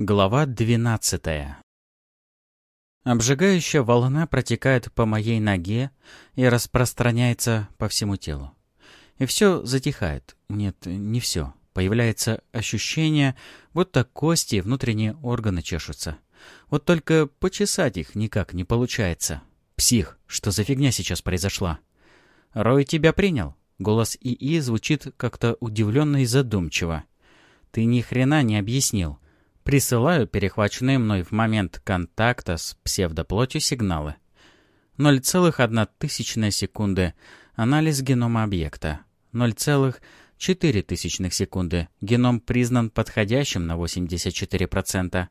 Глава 12 Обжигающая волна протекает по моей ноге и распространяется по всему телу. И все затихает. Нет, не все. Появляется ощущение, будто кости и внутренние органы чешутся. Вот только почесать их никак не получается. Псих, что за фигня сейчас произошла? Рой тебя принял? Голос ИИ звучит как-то удивленно и задумчиво. Ты ни хрена не объяснил. Присылаю перехваченные мной в момент контакта с псевдоплотью сигналы. 0,1 секунды. Анализ генома объекта. 0,4 секунды. Геном признан подходящим на 84%.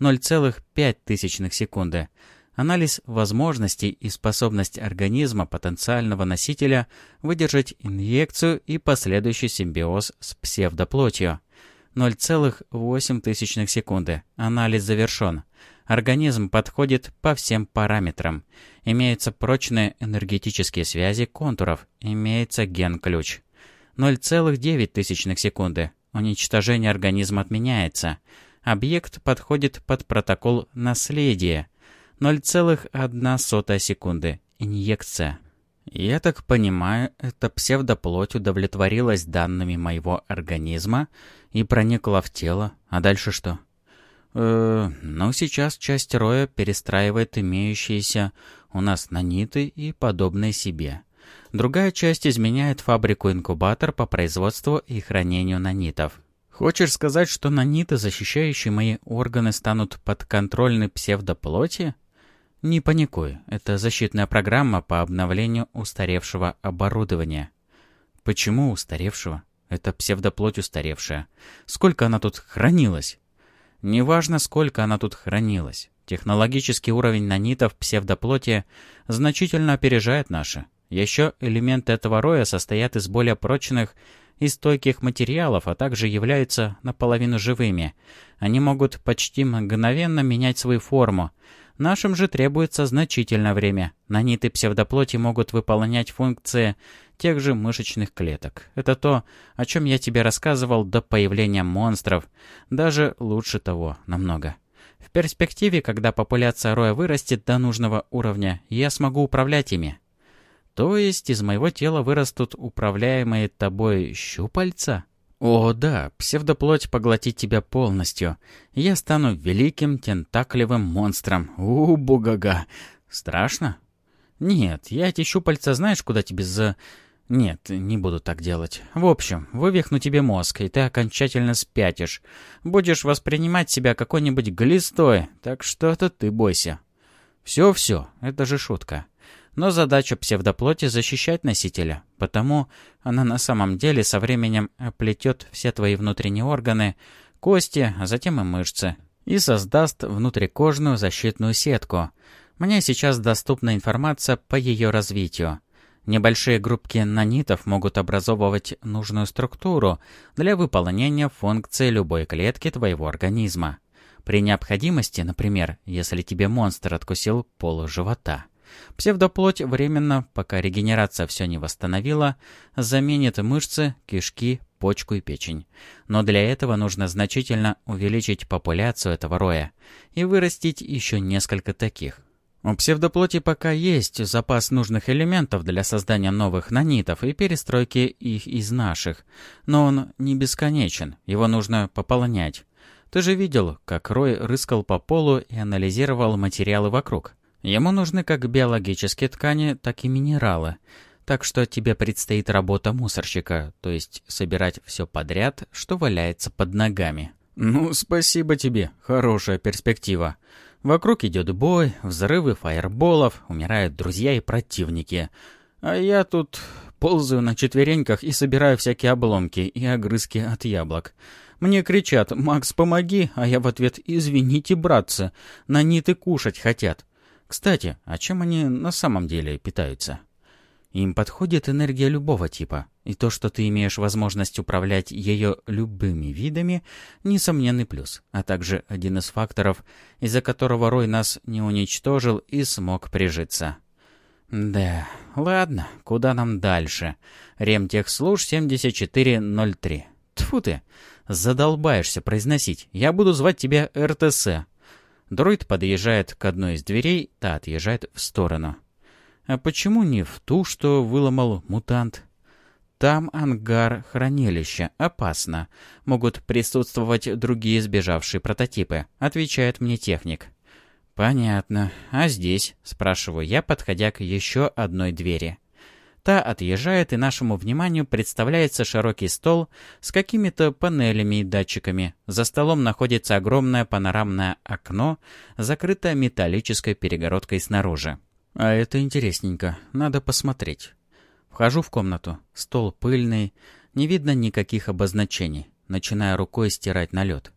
0,5 секунды. Анализ возможностей и способность организма потенциального носителя выдержать инъекцию и последующий симбиоз с псевдоплотью. 0,08 секунды. Анализ завершен. Организм подходит по всем параметрам. Имеются прочные энергетические связи контуров. Имеется ген-ключ. 0,9 секунды. Уничтожение организма отменяется. Объект подходит под протокол наследия. 0,1 секунды. Инъекция. Я так понимаю, эта псевдоплоть удовлетворилась данными моего организма и проникла в тело. А дальше что? Э, ну, сейчас часть роя перестраивает имеющиеся у нас наниты и подобные себе. Другая часть изменяет фабрику-инкубатор по производству и хранению нанитов. Хочешь сказать, что наниты, защищающие мои органы, станут подконтрольны псевдоплоти? Не паникуй, это защитная программа по обновлению устаревшего оборудования. Почему устаревшего? Это псевдоплоть устаревшая. Сколько она тут хранилась? Неважно, сколько она тут хранилась. Технологический уровень нанитов псевдоплоти значительно опережает наши. Еще элементы этого роя состоят из более прочных и стойких материалов, а также являются наполовину живыми. Они могут почти мгновенно менять свою форму, Нашим же требуется значительное время. Наниты псевдоплоти могут выполнять функции тех же мышечных клеток. Это то, о чем я тебе рассказывал до появления монстров. Даже лучше того, намного. В перспективе, когда популяция роя вырастет до нужного уровня, я смогу управлять ими. То есть из моего тела вырастут управляемые тобой щупальца? О, да, псевдоплоть поглотит тебя полностью. Я стану великим тентаклевым монстром. У, бугага. Страшно? Нет, я эти щупальца знаешь, куда тебе за... Нет, не буду так делать. В общем, вывихну тебе мозг, и ты окончательно спятишь. Будешь воспринимать себя какой-нибудь глистой, так что-то ты бойся. Все-все, это же шутка. Но задача псевдоплоти — защищать носителя, потому она на самом деле со временем оплетет все твои внутренние органы, кости, а затем и мышцы, и создаст внутрикожную защитную сетку. Мне сейчас доступна информация по ее развитию. Небольшие группки нанитов могут образовывать нужную структуру для выполнения функции любой клетки твоего организма. При необходимости, например, если тебе монстр откусил пол живота. Псевдоплоть временно, пока регенерация все не восстановила, заменит мышцы, кишки, почку и печень. Но для этого нужно значительно увеличить популяцию этого роя и вырастить еще несколько таких. У псевдоплоти пока есть запас нужных элементов для создания новых нанитов и перестройки их из наших, но он не бесконечен, его нужно пополнять. Ты же видел, как Рой рыскал по полу и анализировал материалы вокруг. Ему нужны как биологические ткани, так и минералы. Так что тебе предстоит работа мусорщика, то есть собирать все подряд, что валяется под ногами. Ну, спасибо тебе, хорошая перспектива. Вокруг идет бой, взрывы фаерболов, умирают друзья и противники. А я тут ползаю на четвереньках и собираю всякие обломки и огрызки от яблок. Мне кричат «Макс, помоги!», а я в ответ «Извините, братцы, наниты кушать хотят». Кстати, а чем они на самом деле питаются? Им подходит энергия любого типа, и то, что ты имеешь возможность управлять ее любыми видами, несомненный плюс, а также один из факторов, из-за которого Рой нас не уничтожил и смог прижиться. Да, ладно, куда нам дальше? Ремтехслуж 7403. Тфу ты, задолбаешься произносить. Я буду звать тебя РТС». Дроид подъезжает к одной из дверей, та отъезжает в сторону. «А почему не в ту, что выломал мутант?» «Там ангар хранилища. Опасно. Могут присутствовать другие сбежавшие прототипы», — отвечает мне техник. «Понятно. А здесь?» — спрашиваю я, подходя к еще одной двери. Та отъезжает, и нашему вниманию представляется широкий стол с какими-то панелями и датчиками. За столом находится огромное панорамное окно, закрытое металлической перегородкой снаружи. А это интересненько, надо посмотреть. Вхожу в комнату. Стол пыльный, не видно никаких обозначений. Начинаю рукой стирать налет.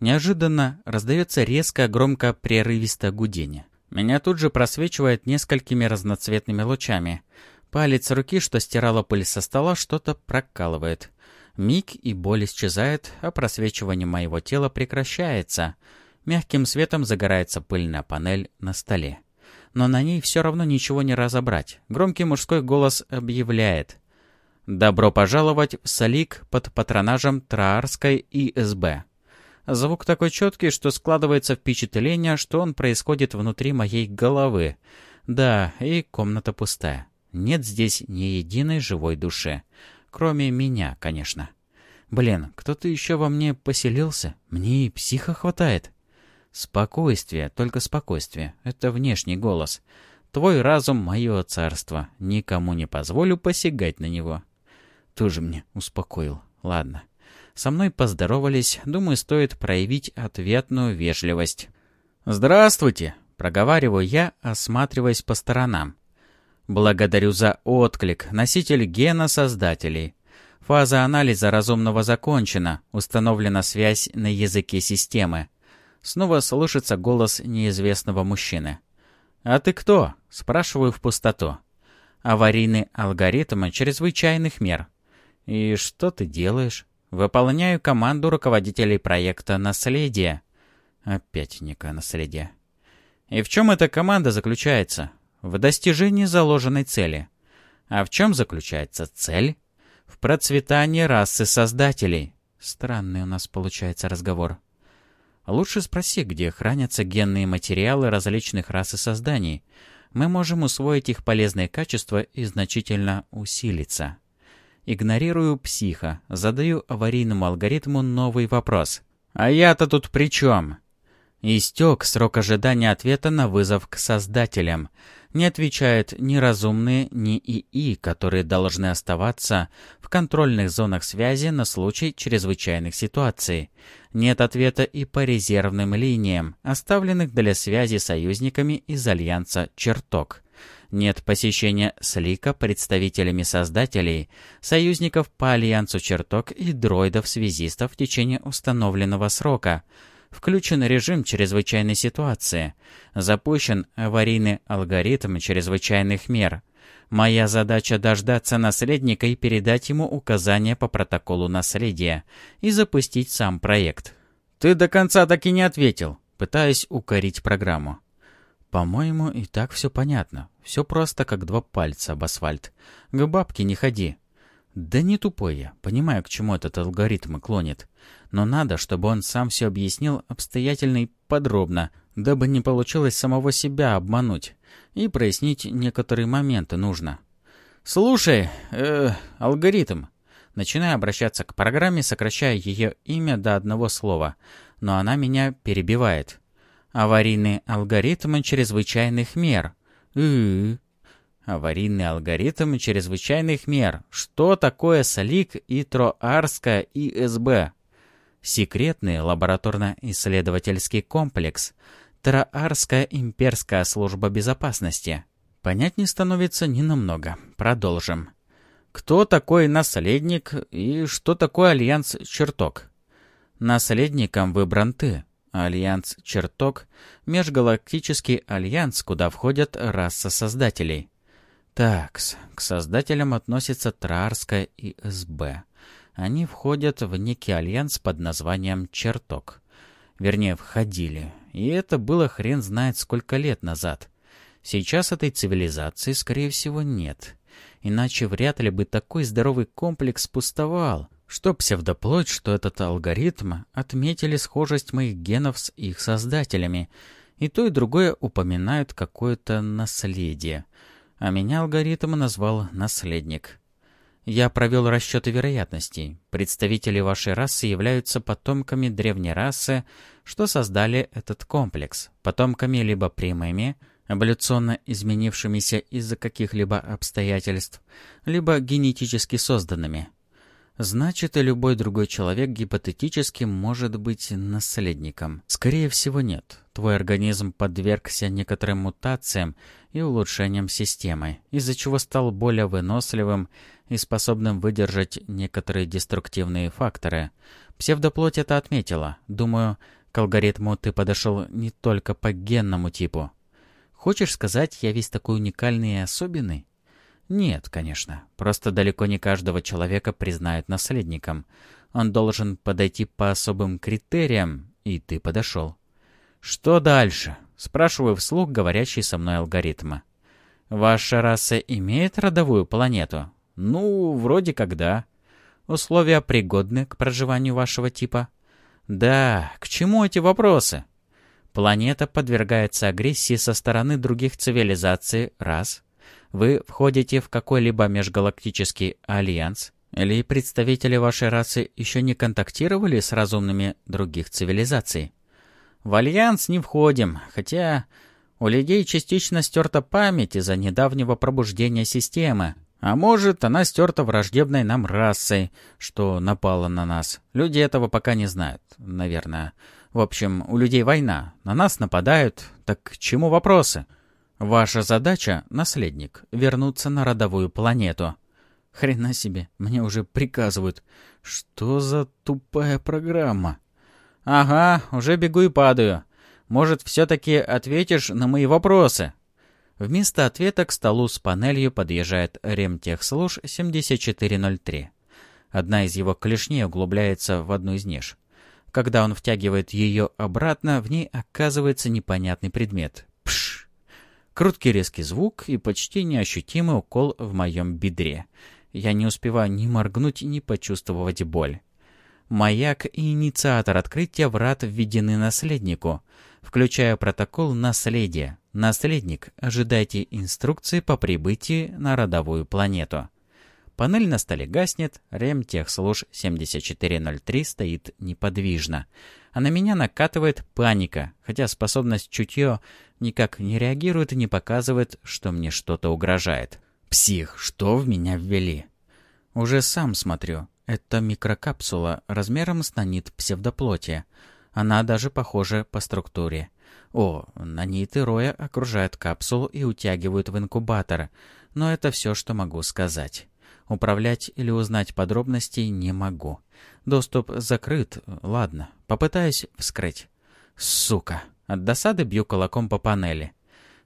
Неожиданно раздается резко, громко, прерывистое гудение. Меня тут же просвечивает несколькими разноцветными лучами — Палец руки, что стирала пыль со стола, что-то прокалывает. Миг и боль исчезает, а просвечивание моего тела прекращается. Мягким светом загорается пыльная панель на столе. Но на ней все равно ничего не разобрать. Громкий мужской голос объявляет. «Добро пожаловать в Салик под патронажем Траарской ИСБ». Звук такой четкий, что складывается впечатление, что он происходит внутри моей головы. Да, и комната пустая. Нет здесь ни единой живой души. Кроме меня, конечно. Блин, кто-то еще во мне поселился? Мне и психа хватает. Спокойствие, только спокойствие. Это внешний голос. Твой разум — мое царство. Никому не позволю посягать на него. Тоже мне успокоил. Ладно. Со мной поздоровались. Думаю, стоит проявить ответную вежливость. «Здравствуйте!» — проговариваю я, осматриваясь по сторонам. Благодарю за отклик, носитель гена создателей. Фаза анализа разумного закончена, установлена связь на языке системы. Снова слышится голос неизвестного мужчины. «А ты кто?» – спрашиваю в пустоту. «Аварийный алгоритм чрезвычайных мер». «И что ты делаешь?» «Выполняю команду руководителей проекта «Наследие». Опять некое наследие. «И в чем эта команда заключается?» В достижении заложенной цели. А в чем заключается цель? В процветании расы создателей. Странный у нас получается разговор. Лучше спроси, где хранятся генные материалы различных рас и созданий. Мы можем усвоить их полезные качества и значительно усилиться. Игнорирую психа, задаю аварийному алгоритму новый вопрос. «А я-то тут при чем?» Истек срок ожидания ответа на вызов к создателям. Не отвечают ни разумные, ни ИИ, которые должны оставаться в контрольных зонах связи на случай чрезвычайных ситуаций. Нет ответа и по резервным линиям, оставленных для связи союзниками из Альянса «Чертог». Нет посещения Слика представителями создателей, союзников по Альянсу «Чертог» и дроидов-связистов в течение установленного срока – Включен режим чрезвычайной ситуации. Запущен аварийный алгоритм чрезвычайных мер. Моя задача дождаться наследника и передать ему указания по протоколу наследия и запустить сам проект. Ты до конца так и не ответил, пытаясь укорить программу. По-моему, и так все понятно. Все просто, как два пальца об асфальт. К бабке не ходи. Да не тупой я, понимаю, к чему этот алгоритм клонит. Но надо, чтобы он сам все объяснил обстоятельно и подробно, дабы не получилось самого себя обмануть. И прояснить некоторые моменты нужно. «Слушай, э, алгоритм». Начинаю обращаться к программе, сокращая ее имя до одного слова. Но она меня перебивает. «Аварийный алгоритм чрезвычайных мер». «Ы-ы-ы». Аварийный алгоритм чрезвычайных мер. Что такое СЛИК и Троарская ИСБ? Секретный лабораторно-исследовательский комплекс. Троарская имперская служба безопасности. Понять не становится ни намного. Продолжим. Кто такой наследник и что такое Альянс Чертог? Наследником выбран ты. Альянс Чертог – межгалактический альянс, куда входят раса создателей – Такс, к создателям относится Траарская и СБ. Они входят в некий альянс под названием «Чертог». Вернее, входили. И это было хрен знает сколько лет назад. Сейчас этой цивилизации, скорее всего, нет. Иначе вряд ли бы такой здоровый комплекс пустовал. Что псевдоплоть, что этот алгоритм отметили схожесть моих генов с их создателями, и то и другое упоминают какое-то наследие. А меня алгоритм назвал «наследник». Я провел расчеты вероятностей. Представители вашей расы являются потомками древней расы, что создали этот комплекс, потомками либо прямыми, эволюционно изменившимися из-за каких-либо обстоятельств, либо генетически созданными. Значит, и любой другой человек гипотетически может быть наследником. Скорее всего, нет. Твой организм подвергся некоторым мутациям и улучшениям системы, из-за чего стал более выносливым и способным выдержать некоторые деструктивные факторы. Псевдоплоть это отметила. Думаю, к алгоритму ты подошел не только по генному типу. Хочешь сказать, я весь такой уникальный и особенный? Нет, конечно. Просто далеко не каждого человека признают наследником. Он должен подойти по особым критериям, и ты подошел. Что дальше? Спрашиваю вслух говорящий со мной алгоритма. Ваша раса имеет родовую планету? Ну, вроде как да. Условия пригодны к проживанию вашего типа? Да, к чему эти вопросы? Планета подвергается агрессии со стороны других цивилизаций, раз. Вы входите в какой-либо межгалактический альянс? Или представители вашей расы еще не контактировали с разумными других цивилизаций? В альянс не входим, хотя у людей частично стерта память из-за недавнего пробуждения системы. А может, она стерта враждебной нам расой, что напала на нас. Люди этого пока не знают, наверное. В общем, у людей война, на нас нападают, так к чему вопросы? Ваша задача, наследник, вернуться на родовую планету. Хрена себе, мне уже приказывают. Что за тупая программа? Ага, уже бегу и падаю. Может, все-таки ответишь на мои вопросы? Вместо ответа к столу с панелью подъезжает ремтехслуж 7403. Одна из его клешней углубляется в одну из ниш. Когда он втягивает ее обратно, в ней оказывается непонятный предмет. Круткий резкий звук и почти неощутимый укол в моем бедре. Я не успеваю ни моргнуть, ни почувствовать боль. Маяк и инициатор открытия врат введены наследнику, включая протокол наследия. Наследник, ожидайте инструкции по прибытии на родовую планету. Панель на столе гаснет, ремтехслуж 7403 стоит неподвижно. А на меня накатывает паника, хотя способность чутье никак не реагирует и не показывает, что мне что-то угрожает. Псих, что в меня ввели? Уже сам смотрю. Это микрокапсула размером с нанит псевдоплоти. Она даже похожа по структуре. О, наниты роя окружают капсулу и утягивают в инкубатор. Но это все, что могу сказать. Управлять или узнать подробностей не могу. Доступ закрыт. Ладно, попытаюсь вскрыть. Сука. От досады бью кулаком по панели.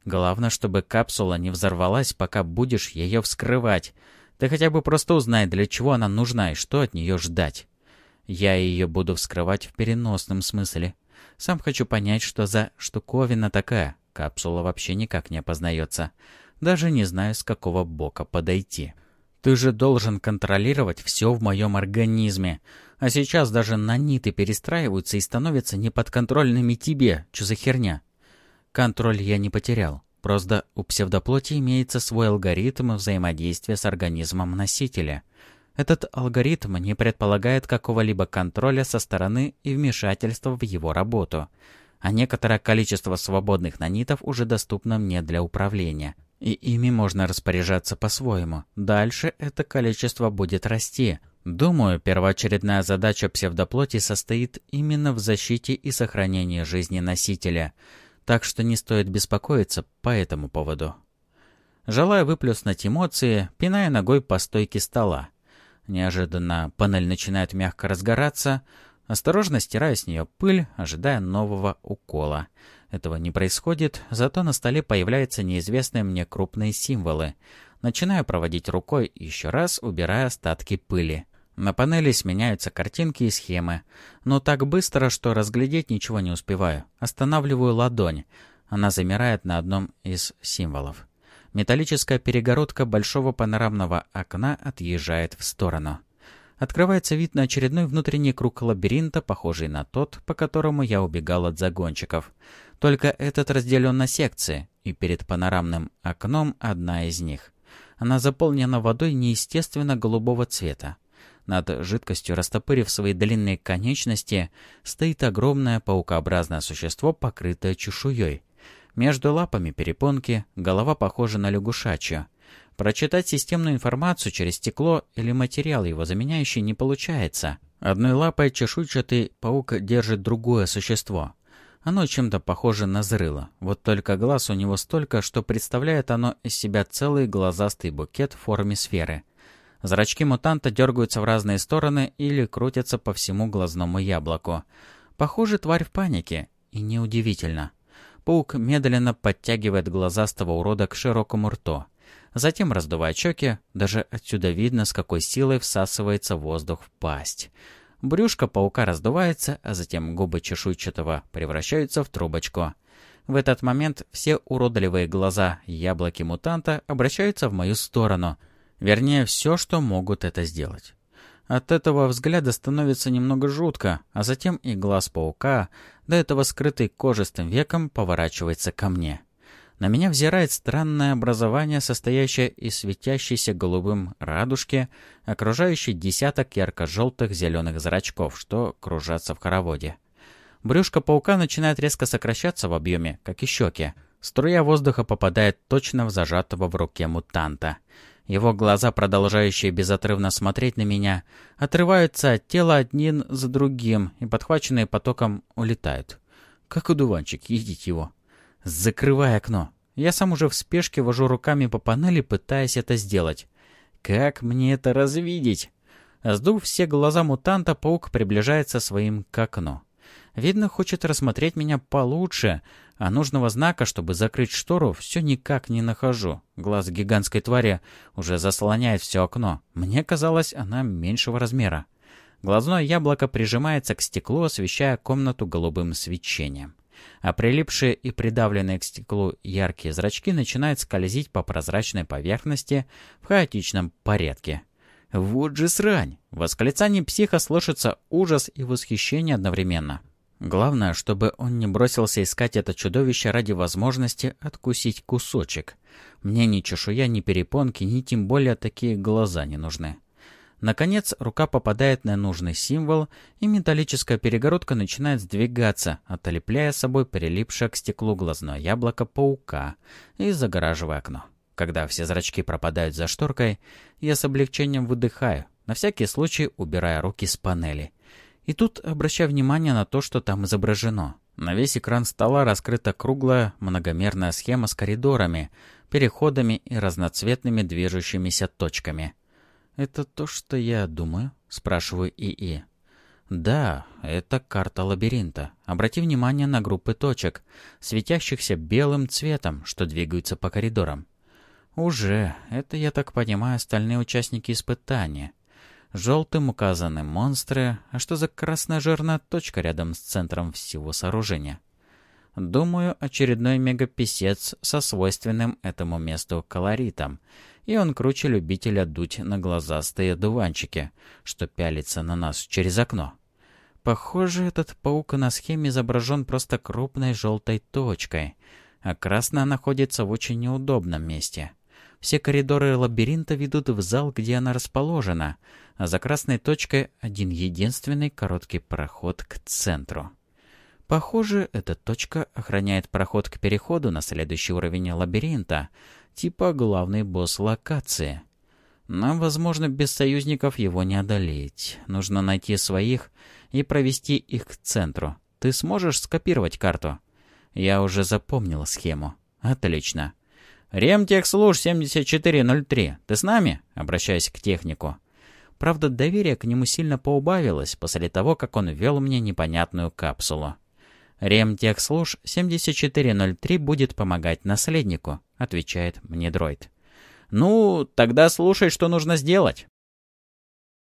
Главное, чтобы капсула не взорвалась, пока будешь ее вскрывать. Ты хотя бы просто узнай, для чего она нужна и что от нее ждать. Я ее буду вскрывать в переносном смысле. Сам хочу понять, что за штуковина такая. Капсула вообще никак не опознается. Даже не знаю, с какого бока подойти. Ты же должен контролировать все в моем организме. А сейчас даже наниты перестраиваются и становятся неподконтрольными тебе. Что за херня? Контроль я не потерял. Просто у псевдоплоти имеется свой алгоритм взаимодействия с организмом носителя. Этот алгоритм не предполагает какого-либо контроля со стороны и вмешательства в его работу. А некоторое количество свободных нанитов уже доступно мне для управления. И ими можно распоряжаться по-своему. Дальше это количество будет расти. Думаю, первоочередная задача псевдоплоти состоит именно в защите и сохранении жизни носителя – так что не стоит беспокоиться по этому поводу. Желая выплеснуть эмоции, пиная ногой по стойке стола. Неожиданно панель начинает мягко разгораться, осторожно стирая с нее пыль, ожидая нового укола. Этого не происходит, зато на столе появляются неизвестные мне крупные символы. Начинаю проводить рукой, еще раз убирая остатки пыли. На панели сменяются картинки и схемы. Но так быстро, что разглядеть ничего не успеваю. Останавливаю ладонь. Она замирает на одном из символов. Металлическая перегородка большого панорамного окна отъезжает в сторону. открывается вид на очередной внутренний круг лабиринта, похожий на тот, по которому я убегал от загонщиков. Только этот разделен на секции, и перед панорамным окном одна из них. Она заполнена водой неестественно голубого цвета. Над жидкостью, растопырив свои длинные конечности, стоит огромное паукообразное существо, покрытое чешуей. Между лапами перепонки, голова похожа на лягушачью. Прочитать системную информацию через стекло или материал его заменяющий не получается. Одной лапой чешуйчатый паук держит другое существо. Оно чем-то похоже на зрыло, вот только глаз у него столько, что представляет оно из себя целый глазастый букет в форме сферы. Зрачки мутанта дергаются в разные стороны или крутятся по всему глазному яблоку. Похоже, тварь в панике, и неудивительно. Паук медленно подтягивает глазастого урода к широкому рту. Затем раздувает щеки, даже отсюда видно, с какой силой всасывается воздух в пасть. Брюшко паука раздувается, а затем губы чешуйчатого превращаются в трубочку. В этот момент все уродливые глаза яблоки мутанта обращаются в мою сторону. Вернее, все, что могут это сделать. От этого взгляда становится немного жутко, а затем и глаз паука, до этого скрытый кожистым веком, поворачивается ко мне. На меня взирает странное образование, состоящее из светящейся голубым радужки, окружающей десяток ярко-желтых зеленых зрачков, что кружатся в хороводе. Брюшко паука начинает резко сокращаться в объеме, как и щеки. Струя воздуха попадает точно в зажатого в руке мутанта. Его глаза, продолжающие безотрывно смотреть на меня, отрываются от тела один за другим и, подхваченные потоком, улетают. Как удуванчик, едить его. Закрывай окно. Я сам уже в спешке вожу руками по панели, пытаясь это сделать. Как мне это развидеть? Сдув все глаза мутанта, паук приближается своим к окну. Видно, хочет рассмотреть меня получше, а нужного знака, чтобы закрыть штору, все никак не нахожу. Глаз гигантской твари уже заслоняет все окно. Мне казалось, она меньшего размера. Глазное яблоко прижимается к стеклу, освещая комнату голубым свечением а прилипшие и придавленные к стеклу яркие зрачки начинают скользить по прозрачной поверхности в хаотичном порядке. «Вот же срань!» В восклицании психа слышится ужас и восхищение одновременно. Главное, чтобы он не бросился искать это чудовище ради возможности откусить кусочек. Мне ни чешуя, ни перепонки, ни тем более такие глаза не нужны. Наконец, рука попадает на нужный символ, и металлическая перегородка начинает сдвигаться, отлепляя собой прилипшее к стеклу глазное яблоко паука и загораживая окно. Когда все зрачки пропадают за шторкой, я с облегчением выдыхаю, на всякий случай убирая руки с панели. И тут обращаю внимание на то, что там изображено. На весь экран стола раскрыта круглая многомерная схема с коридорами, переходами и разноцветными движущимися точками – «Это то, что я думаю?» — спрашиваю ИИ. «Да, это карта лабиринта. Обрати внимание на группы точек, светящихся белым цветом, что двигаются по коридорам. Уже. Это, я так понимаю, остальные участники испытания. Желтым указаны монстры, а что за красная жирная точка рядом с центром всего сооружения? Думаю, очередной мегаписец со свойственным этому месту колоритом — и он круче любителя дуть на глазастые дуванчики, что пялится на нас через окно. Похоже, этот паук на схеме изображен просто крупной желтой точкой, а красная находится в очень неудобном месте. Все коридоры лабиринта ведут в зал, где она расположена, а за красной точкой один единственный короткий проход к центру. Похоже, эта точка охраняет проход к переходу на следующий уровень лабиринта, типа главный босс локации. Нам, возможно, без союзников его не одолеть. Нужно найти своих и провести их к центру. Ты сможешь скопировать карту? Я уже запомнил схему. Отлично. Ремтехслуж 7403. Ты с нами? Обращаясь к технику. Правда, доверие к нему сильно поубавилось после того, как он ввел мне непонятную капсулу. Ремтехслуж 7403 будет помогать наследнику, отвечает мне дроид. Ну, тогда слушай, что нужно сделать.